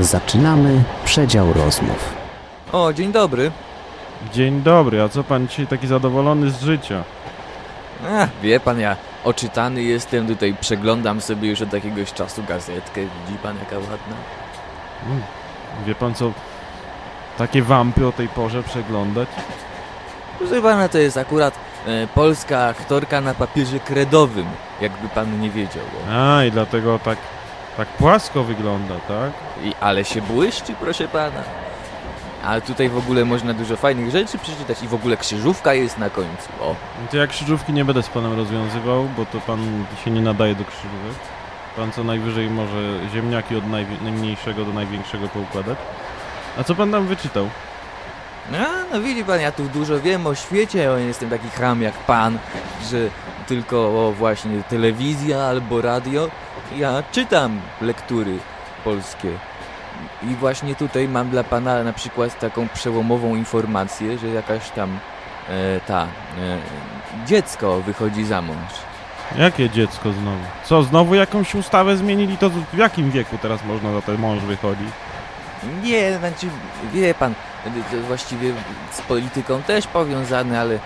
Zaczynamy przedział rozmów. O, dzień dobry. Dzień dobry, a co pan dzisiaj taki zadowolony z życia? Ach, wie pan, ja oczytany jestem, tutaj przeglądam sobie już od jakiegoś czasu gazetkę. Widzi pan, jaka ładna? Mm, Wie pan co, takie wampy o tej porze przeglądać? Proszę pana, to jest akurat e, polska aktorka na papierze kredowym, jakby pan nie wiedział. O. A, i dlatego tak, tak płasko wygląda, tak? I, ale się błyszczy, proszę pana. Ale tutaj w ogóle można dużo fajnych rzeczy przeczytać i w ogóle krzyżówka jest na końcu. O, To ja krzyżówki nie będę z panem rozwiązywał, bo to pan się nie nadaje do krzyżówek. Pan co najwyżej może ziemniaki od najmniejszego do największego poukładać. A co pan tam wyczytał? A, no widzi pan, ja tu dużo wiem o świecie, ja nie jestem taki cham jak pan, że tylko o właśnie telewizja albo radio. Ja czytam lektury polskie. I właśnie tutaj mam dla pana na przykład taką przełomową informację, że jakaś tam e, ta e, dziecko wychodzi za mąż. Jakie dziecko znowu? Co, znowu jakąś ustawę zmienili? To w jakim wieku teraz można za ten mąż wychodzić? Nie, znaczy, wie pan, właściwie z polityką też powiązane, ale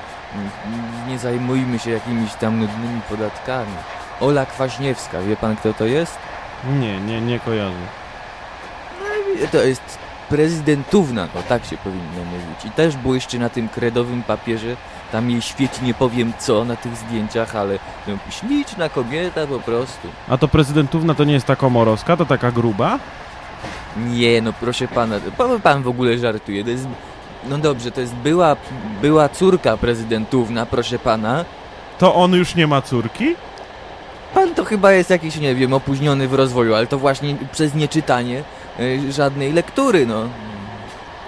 nie zajmujmy się jakimiś tam nudnymi podatkami. Ola Kwaśniewska, wie pan kto to jest? Nie, nie, nie kojarzę. To jest prezydentówna, no tak się powinno mówić. I też błyszczy na tym kredowym papierze, tam jej świeci nie powiem co na tych zdjęciach, ale no, śliczna kobieta po prostu. A to prezydentówna to nie jest ta komorowska, to taka gruba? Nie, no proszę pana, pan, pan w ogóle żartuje. To jest, no dobrze, to jest była, była córka prezydentówna, proszę pana. To on już nie ma córki? Pan to chyba jest jakiś, nie wiem, opóźniony w rozwoju, ale to właśnie przez nieczytanie y, żadnej lektury, no.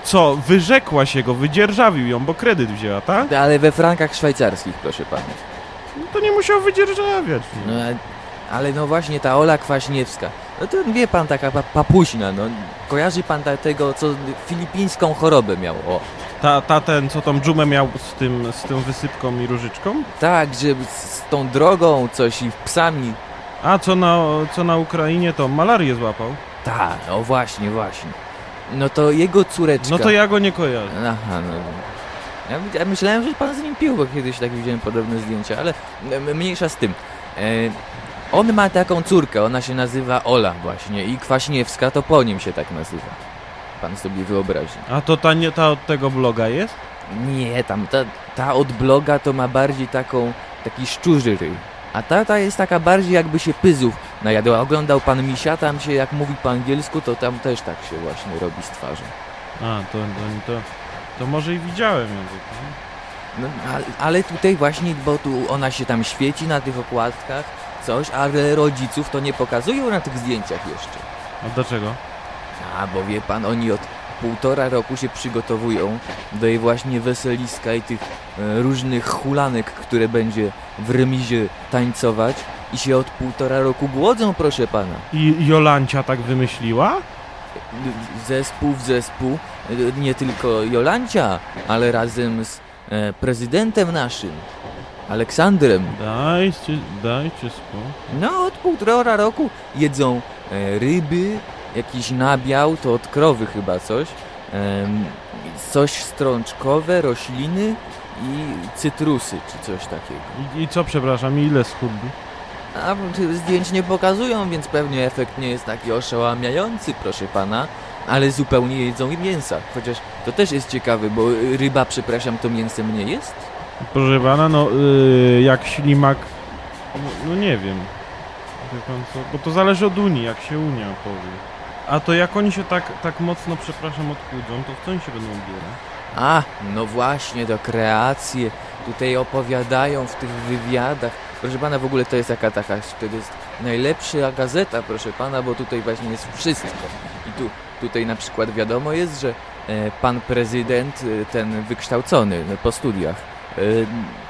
Co, wyrzekła się go, wydzierżawił ją, bo kredyt wzięła, tak? Ale we frankach szwajcarskich, proszę pana. No to nie musiał wydzierżawiać. No, ale no właśnie ta Ola Kwaśniewska, no to wie pan, taka pa papuśna, no. Kojarzy pan tego, co filipińską chorobę miał, o. Ta, ta ten, co tą dżumę miał z tym, z tą wysypką i różyczką? Tak, że z tą drogą coś i psami. A co na, co na Ukrainie, to malarię złapał. Tak, o właśnie, właśnie. No to jego córeczka... No to ja go nie kojarzę. Aha, no. Ja, ja myślałem, że pan z nim pił, bo kiedyś tak widziałem podobne zdjęcia, ale mniejsza z tym. E, on ma taką córkę, ona się nazywa Ola właśnie i Kwaśniewska to po nim się tak nazywa. Pan sobie wyobrazi. A to ta nie ta od tego bloga jest? Nie, tam ta, ta od bloga to ma bardziej taką, taki szczurzy ryj. A ta, ta jest taka bardziej jakby się pyzów najadła. Oglądał pan misia, tam się jak mówi po angielsku, to tam też tak się właśnie robi z twarzą. A, to, to, to, to może i widziałem ją. No, ale, ale tutaj właśnie, bo tu ona się tam świeci na tych okładkach, coś, ale rodziców to nie pokazują na tych zdjęciach jeszcze. A dlaczego? A, bo wie pan, oni od półtora roku się przygotowują do jej właśnie weseliska i tych e, różnych hulanek, które będzie w remizie tańcować i się od półtora roku głodzą, proszę pana. I Jolancia tak wymyśliła? Zespół w zespół, e, nie tylko Jolancia, ale razem z e, prezydentem naszym, Aleksandrem. Dajcie, dajcie spokój. No, od półtora roku jedzą e, ryby, jakiś nabiał, to od krowy chyba coś, em, coś strączkowe, rośliny i cytrusy, czy coś takiego. I, I co, przepraszam, ile schudli? A zdjęć nie pokazują, więc pewnie efekt nie jest taki oszałamiający, proszę pana, ale zupełnie jedzą i mięsa, chociaż to też jest ciekawe, bo ryba, przepraszam, to mięsem nie jest? Proszę pana, no yy, jak ślimak, no, no nie wiem. Bo to zależy od Unii, jak się Unia powie. A to jak oni się tak, tak mocno, przepraszam, odchudzą, to w co oni się będą ubierać? A, no właśnie, do kreacje. Tutaj opowiadają w tych wywiadach. Proszę pana, w ogóle to jest jaka taka, to jest najlepsza gazeta, proszę pana, bo tutaj właśnie jest wszystko. I tu, tutaj na przykład wiadomo jest, że e, pan prezydent, e, ten wykształcony no, po studiach,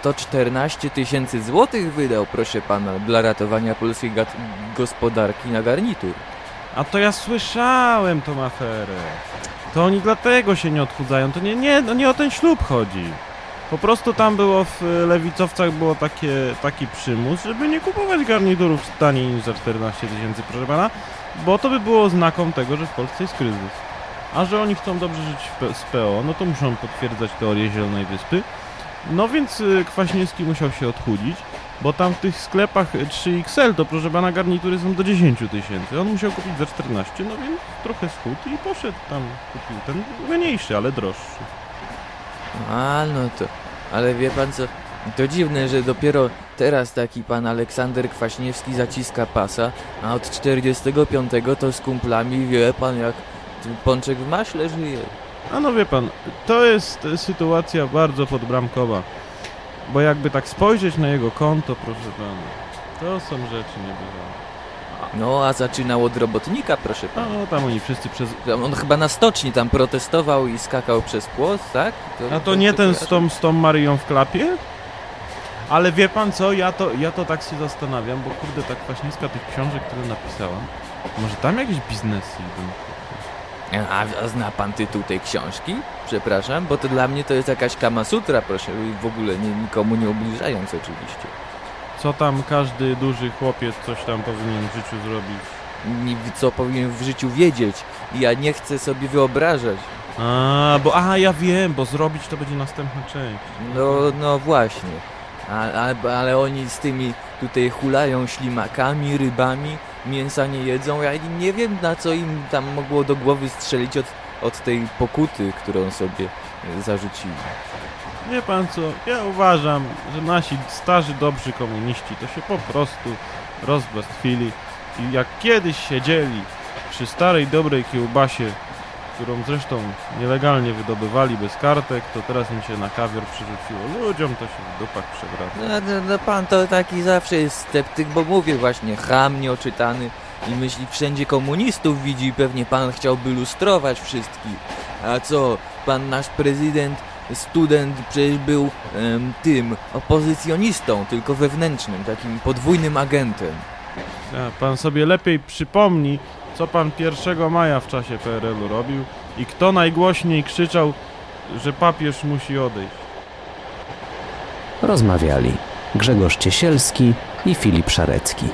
to 14 tysięcy złotych wydał, proszę pana, dla ratowania polskiej gospodarki na garnitur. A to ja słyszałem tą aferę. To oni dlatego się nie odchudzają, to nie, nie, no nie o ten ślub chodzi. Po prostu tam było w e, lewicowcach było takie, taki przymus, żeby nie kupować garniturów taniej niż za 14 tysięcy, proszę pana, bo to by było znaką tego, że w Polsce jest kryzys. A że oni chcą dobrze żyć z PO, no to muszą potwierdzać teorię Zielonej Wyspy. No więc y, Kwaśniewski musiał się odchudzić, bo tam w tych sklepach y, 3XL to proszę pana garnitury są do 10 tysięcy. On musiał kupić za 14, no więc trochę schudł i poszedł tam, kupił ten mniejszy, ale droższy. A, no to... Ale wie pan co, to dziwne, że dopiero teraz taki pan Aleksander Kwaśniewski zaciska pasa, a od 45 to z kumplami wie pan jak pączek w maśle żyje. A no wie pan, to jest sytuacja bardzo podbramkowa. Bo jakby tak spojrzeć na jego konto, proszę pana, to są rzeczy niebywałe. No, a zaczynał od robotnika, proszę pana. no tam oni wszyscy przez... On chyba na stoczni tam protestował i skakał przez płot, tak? A to nie ten z tą, z tą Marią w klapie? Ale wie pan co, ja to, ja to tak się zastanawiam, bo kurde, ta Kwaśniewska tych książek, które napisała, może tam jakieś biznesy idą? A, zna pan tytuł tej książki? Przepraszam, bo to dla mnie to jest jakaś Kama Sutra, proszę, w ogóle nie, nikomu nie ubliżając oczywiście. Co tam każdy duży chłopiec coś tam powinien w życiu zrobić? Co powinien w życiu wiedzieć ja nie chcę sobie wyobrażać. A, bo, a ja wiem, bo zrobić to będzie następna część. No, no właśnie. A, a, ale oni z tymi tutaj hulają ślimakami, rybami, mięsa nie jedzą. Ja nie wiem na co im tam mogło do głowy strzelić od, od tej pokuty, którą sobie e, zarzucili. Wie pan co, ja uważam, że nasi starzy, dobrzy komuniści to się po prostu rozbestwili i jak kiedyś siedzieli przy starej, dobrej kiełbasie, którą zresztą nielegalnie wydobywali bez kartek, to teraz im się na kawior przerzuciło. Ludziom to się w dupach przewraca. No, no, no pan to taki zawsze jest sceptyk, bo mówię właśnie, cham nieoczytany i myśli wszędzie komunistów widzi i pewnie pan chciałby lustrować wszystkich. A co, pan nasz prezydent, student przecież był em, tym, opozycjonistą, tylko wewnętrznym, takim podwójnym agentem. Ja, pan sobie lepiej przypomni, co pan 1 maja w czasie PRL-u robił i kto najgłośniej krzyczał, że papież musi odejść. Rozmawiali Grzegorz Ciesielski i Filip Szarecki.